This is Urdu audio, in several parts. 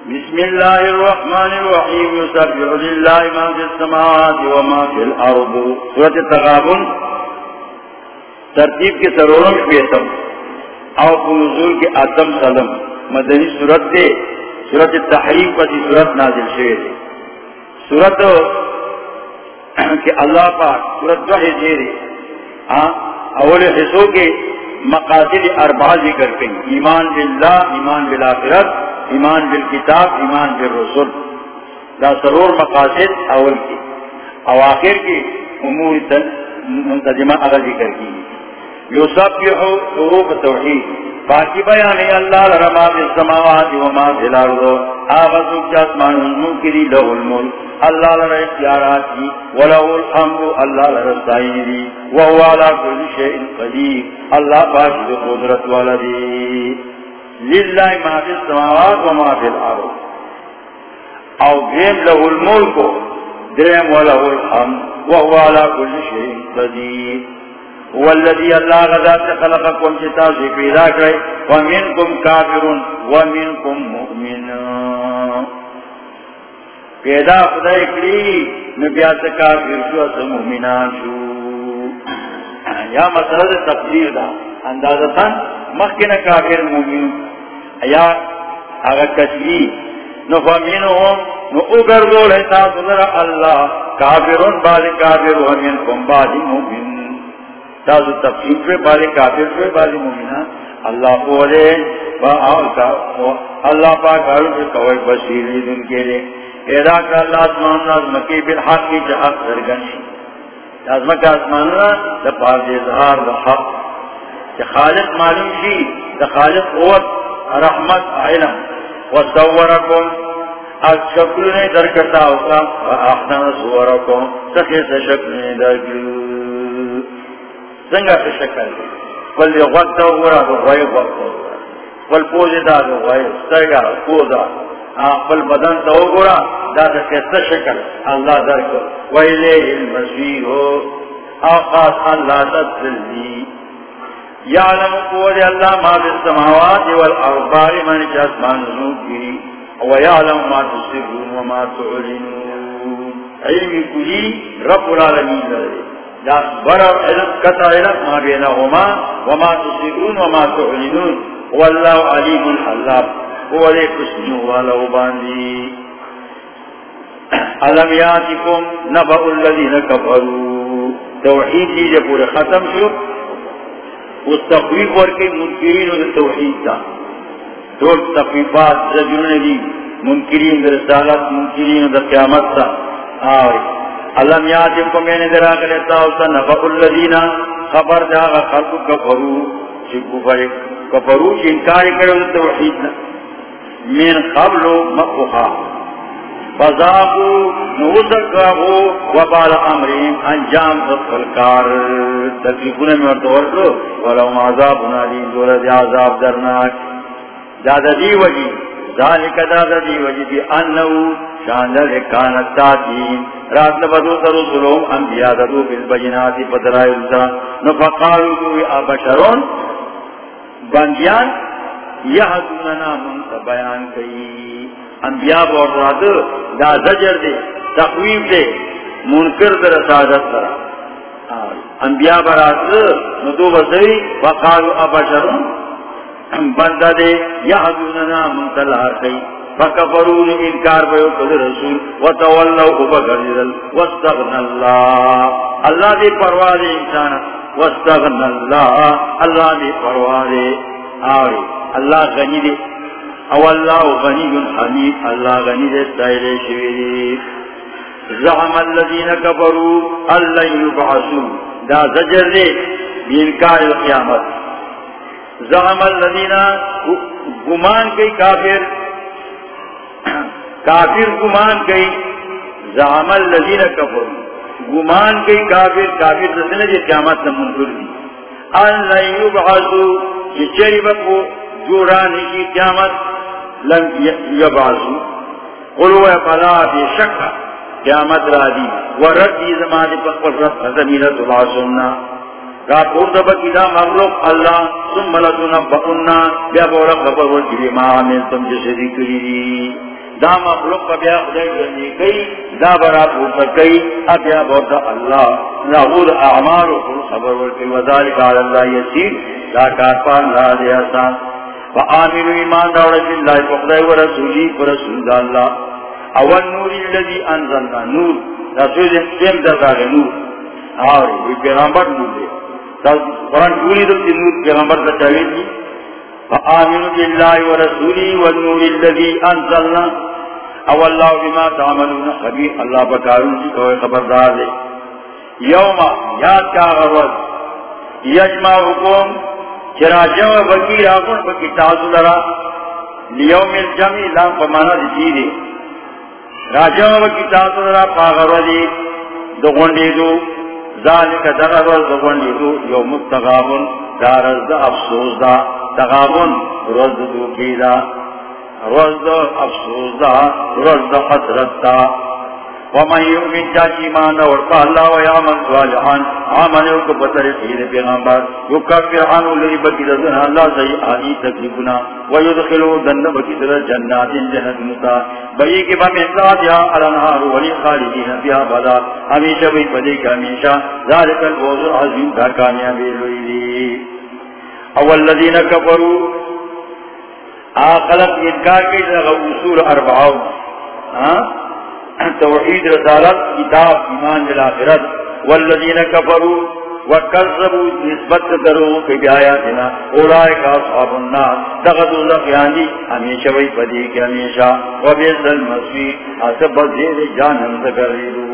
بسم الله الرحمن الرحيم. يسبح لله ما في السماوات وما في الأرض. سورة التغابن. ترتیب کے سرورم شویتم او نزول کے آتم سلم. مدنی سورت دے. سورت تحریم پتی سورت نازل شویت سورت کہ اللہ پاک سورت دو حصے دے. ہاں، اول حصوں کے مقاصد اربع ذکر کئی ایمان باللہ، ایمان بالآخرت. ایمان بالکتاب، ایمان بالرسول. دا سرور مقاصد اول کی. اواخر کی امور منتظمہ اگر ذکر کی. یو سب یہ حروف توحید. باقی بیان اللہ لرما فی السماوات وما فی الارض. آغا سوک آغاز جاسمان المنکری لہ الملک. اللہ لر اختیارات کی. و ولہ الحمد اللہ لر السائن دی. وہو علا کل شئن قدیر. اللہ باشد قدرت والدی للہ ما فی السماوات وما فی الارض. او دیم لہ الملک درم و ولہ الحمد وہو علا کل شئن قدیر. والذي الله غذات خلقكم جتاز پیدا کرے ومنكم كافر ومنكم مؤمن پیدا خدای کری، نبیات کافر شو اس مؤمنان شو. یا مسئلہ تقدیر دا، اندازتا مخینا کافر مؤمن یا اگر کشلی نفمنهم نو اگر دول حساب ذرا اللہ کافرون بعد کافر ومنكم بعد مؤمن تازو تفصیل پہ بارے کافر پہ بارے مومنہ۔ اللہ بولے اللہ پاک ہر سے کوئی بصیری دن کے لیے پیدا کر اللہ اسمان نازمکی بالحق کی جہاں سرگنی نازمک اسمان دا پاک اظہار دا حق۔ خالق معلوم شی، دا خالق قوت۔ رحمت علم. وصورکم از شکل نے در کرتا ہوتا احسن صورکم سخی سے شکل نے در کرتا. زنگا پہ شکل دی. غد دا گورا دا غوی دا پوزی دا دا سرگا پوزا بدن دا گورا دا دا کیسا شکل اللہ در کر. ویلے المسیح ہو آقاس اللہ تدل یعلم قوت اللہ ما فی السماوات والاربار من جاسمان نزول کی ویعلم ما تصرون وما تعلنون. علم کلی رب العالمین لدے برر علم کتا علم، ما بینهما وما تصدون وما تعلنون. والله علیم الحلاب هو لے کسنو والو باندی علم یاتکم نبأ الذین کفروا توحید لیجے پورے ختم شو اس تقویف ورکی منکرین و توحید تا. دول تقویفات زجرون دی منکرین در رسالت، منکرین در قیامت تا. آوری. علم یاتم کو میں نے درا کرتا ہوتا نفع الذین خبر جا خلق کفرو جی چی کفر کفرو جی چی کرو توحید من قبل مقوحا فضاقو نوزقاہو وبال امرین انجام صدق الکار تکلیفون میں ورطور کو ولو عذاب نالی دولد عذاب درناک دادا دی وجی ذالک دادا دی وجی دی انہو شاندر کانت تاتین رات نبدو تر رسولهم انبیاء دادو بالبجنات پدرائی رسا نفقالو کوئی آبشرون بندیان یحدوننا منت بیان کئی انبیاء بور رادو دا زجر دے، تقویم دے، منکر در سادت درا انبیاء برات ندو بسوی وقالو آبشرون بندہ دے یحدوننا منت لار فکفرون انکار بیو کد رسول، وتولو بغرزل واستغن اللہ. اللہ دی پرواز انسان واستغن اللہ. اللہ دی پرواز آوری اللہ غنی دی او اللہ غنی حمید، اللہ غنی زعم الذین کفروا اللہ یبعثو دا زجر بینکار القیامت زعم الذین گمان کئی کافر کافر گمان گئی زامل لذین کفر گمان گئی کافر کافر دسنے جی قیامت منظور دی. ان لن یبعثو کہ چری بکو کی قیامت. لن یبعثو قلو فلا بی شک قیامت را دی. ورد دی زمانی پکر رب زمینت باسونا کا پورت بکی دا مغلوق اللہ ثم لتنبقنا بیا بورا خبر ورگی ما آمین تم جسے دی کری دی. دا مخلوق کا بیا خدای جنی کئی. دا برا پورتا کئی. ابیا بورتا اللہ. نغود اعمال خبر ورکی. وذالک علی اللہ یسیر. دا کارپان لا دے آسان فآمنوا ایمان دا ورسی اللہ فخدای و رسولی و رسول دا اللہ. اول نوری اللذی انزلنا، نور. رسول سیم دا نور. آوری وی پیغمبر نور دے. قرآن پوری دلتی نور پیغمبر دا دی. فآمنوا بالله ورسوله والنور الذي أنزلنا او اللہ بما تعملون خبیر. اللہ بکارون جی کوئی خبردار دے. یوم یاد کا غرد یجمع حکوم چرا جمع بکی راکن بکی تازو لرا، لیوم الجمع لام پمانا دی دے راجمع بکی تازو لرا پا غرد دو گنڈی دو ذالک دغرد دو گنڈی دو یوم التغابن دارز دا افسوس دا تغابن رد دو کی دا رزد افسوس دا رزد حسرت دا. ومن یؤمن جاچی مانا ورقا اللہ و یعمل صالحان آمن یوکو پتر خیر پیغمبر یکفر عنو لئی بکی دزن اللہ سی آئی تکلیفنا ویدخلو دن بکی در جنات جنت متا بئی کی بم انساد یا الانہار ولی خالدین بیا بدا ہمیشہ بئی پدی کا ہمیشہ ذالک الوضع عظیم کا کامیابی لئی اول الذین کفروا آقلت انکار کی لغا اصول اربعو توحید رسالت، کتاب، ایمان للآخرت والذین کفروا وکذبوا، نسبت درو کی بیایاتنا اولائے کا اصحاب النار. دغدو لقیانی ہمیشہ وی پدی کے ہمیشہ. وبیز المسیح آسب زیر جانم دکریدو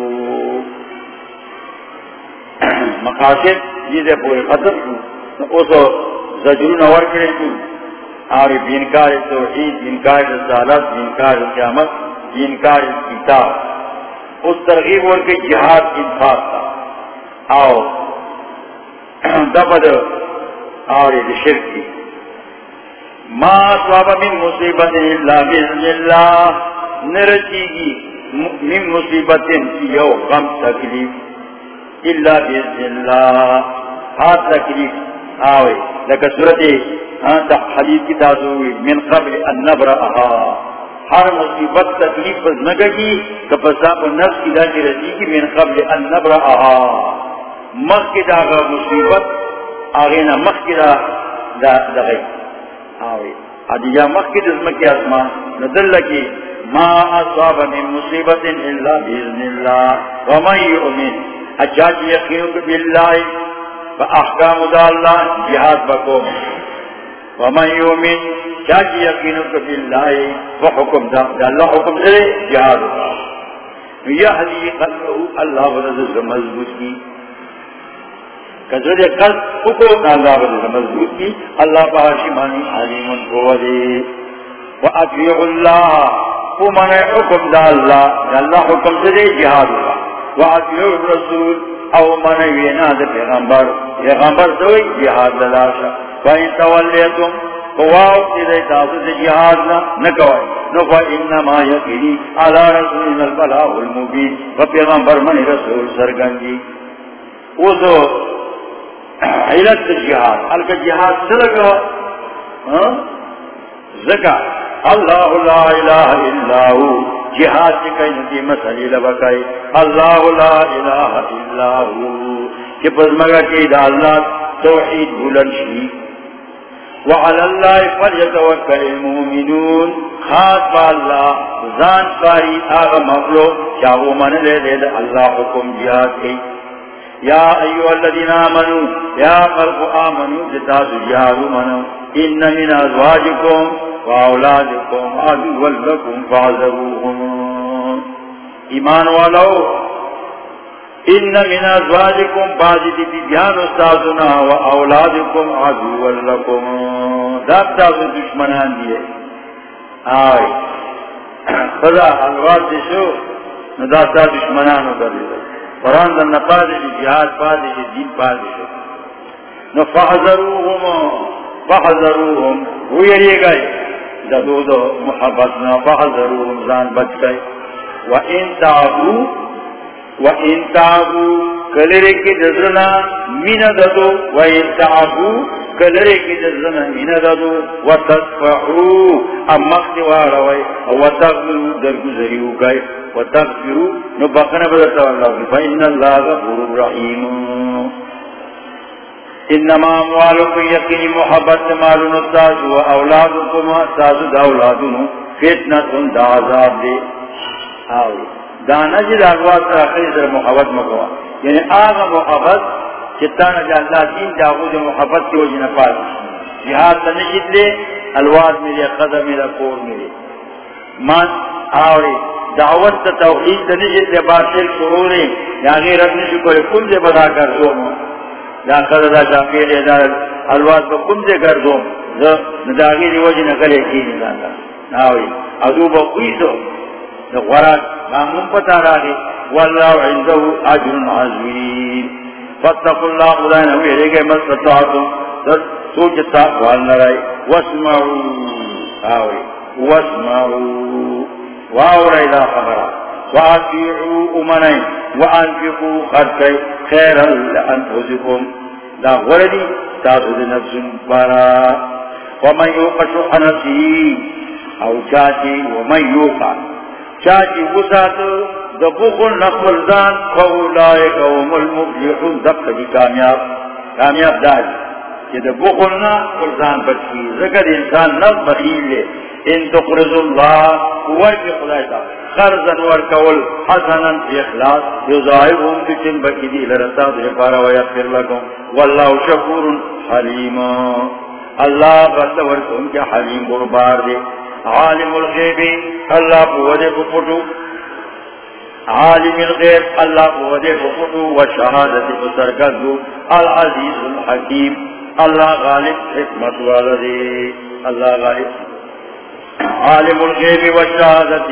مقاصد جیدے پورے ختم کو. اس زجرون اور کرے کو اور انکار توحید، انکار رسالت، انکار قیامت. انکار کتاب اس ترغیب اور کے جہاد انفاق تھا۔ آؤ دبد اور شرک کی۔ ما صواب من مصیبت اللہ بزن اللہ نرچی گی من مصیبت یو غم تکلیف اللہ بزن اللہ ہاتھ تکلیف، آوے، لکہ صورت ہاں، حدیث کی تازوی من قبل ان نبرأها ہر مصیبت تکلیف پر نگی کہ پساپ نفس کی داکی رسی کی من قبل ان نبرأها. مخ کی داگا مصیبت آغینا مخ کی دا دا دا دغی آوی حدیجہ مخ کی دزمکی اسمان ندل لکی ما اصاب من مصیبت الا بیزن اللہ. ومن یؤمن. جی اچاچ یقینک باللہ، فاحکام دا اللہ، جہاد بکو. ومن يؤمن جاج يقينك بالله وحكم دا الله حكم دے جهاد يهدي قلبه الله ورزق مضبوط کی۔ کذر قلب حکم اللہ ورزق مضبوط کی۔ اللہ پاہشی مانی علیم کو دے۔ واطيع الله ومن حكم دا الله الله حكم دے جهاد واطيع الرسول، او من وینا دے پیغمبر۔ پیغمبر دوی جهاد دلاشا۔ فَإِن تَوَلِّيَتُمْ فَوَاوْ تِدَيْ تَاسُ جِهَادْنَا نَكَوَئِ نُفَا إِنَّمَا يَقِنِي عَلَى رَسُولِنَا الْبَلَاغُ الْمُبِينَ فَپِغَمْبَرْ مَنِ رسول سرگنجی اوزو حیلت جہاد حلق جہاد سرگو زکا اللہ لا الہ الا ہو جہاد چکای نتی مسئلی لبکای اللہ لا الہ الا ہو کہ پزمگا کی دا اللہ توحید وعلى الله فليتوكل المؤمنون. خاص بالله زان قاري آغا مخلوق شاهو من لديد الله حكم جهاد كي يا أيها الذين آمنوا يا خلق آمنوا جتاس جهاد منوا إن من أزواجكم وأولادكم عدوا لكم فعذروهم إيمان ولو ان من ازواجكم بعضی دی بیان استادنا و اولادکم عدو لکم. داب تاسو دشمنان دیئے آئی خدا الواد دیشو ندابتا دشمنانو کردی قرآن در نپادی دی، جہاد پادی دی، دین پادی شو. نفحذروهم فحذروهم. وہ یری گئی. ددو دو محبتنا. فحذروهم، زان بچ گئی. و ان تعبو وَإِن تَعْبُوا كَلِرِكِ دَزْرَنَا مِنَ دَدُو وَإِن تَعْبُوا کلرے کی جزن من دادو و تدفعو ام مخت واروی و تغفرو درگزریو گئی و تغفرو نو بخنا بدرتا اللہ اللہ غفور رحیم انما اموالکم یقین، محبت مالون التاج و اولادکم تاج دا اولادون فتنة دا عذاب دے. دانا جی جل اغوات اخیر در محبت مکوا. یعنی آغا محبت چتانا جا اللہ دین جاگو جو محبت کی وجہ نفاظ جہاد تنشد لے، الواز میرے قدر میرا کور میرے. من آوری، دعوت تا توحید تنشد لے باطل سرورے یا غیر اپنی شکر کم دے بدا کر دو یا قدر دا شاقی لے، دا الواز با کم دے کر دو نداغی دی وجہ نکلے کی نزانا آوری، ادو با قویسو غرات مامون پتا را راگی واللہ عندو عجر عظیم فتقوا اللہ خدا نے میرے گئے مستطاعتم در سوچتا قوال نرائی واسمعو. آوئی واسمعو. واورائی لا خبرا واتیعو امنائی وانفقو خرچائی خیرا لانفسکم. دا غردی تاسو دی نفس بارا ومن یوقشو حنسی او چاچی، ومن یوقا چاچی وساتو دبخل نقل دان قولائے قوم المفلحون. دب دی کامیاب. کامیاب داری کہ دبخل نقل دان بچی. ذکر انسان نب بخیل لے. ان تقرض اللہ. قوائی وجہ خدای تا. خرزن ورکول. حسنا فی اخلاص. یضاعبهم بچن بکی دی لرسا دی پارا ویغفر لکم واللہ شکور حلیم اللہ بس ورکم کیا حلیم بربار دے. عالم الغیبی اللہ پوہدے پپٹو عالم الغیب، اللہ کو دے بخطو و شہادت بسرگزو العزیز الحکیم۔ اللہ غالب حکمت والدے اللہ غالب۔ عالم الغیب و شہادت،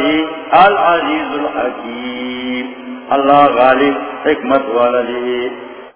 العزیز الحکیم۔ اللہ غالب حکمت والدے